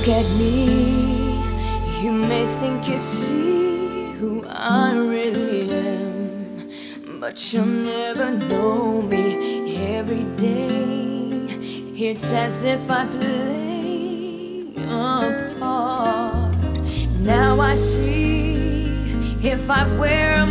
look at me, you may think you see who I really am, but you'll never know me every day. It's as if I play a part. Now I see if I wear a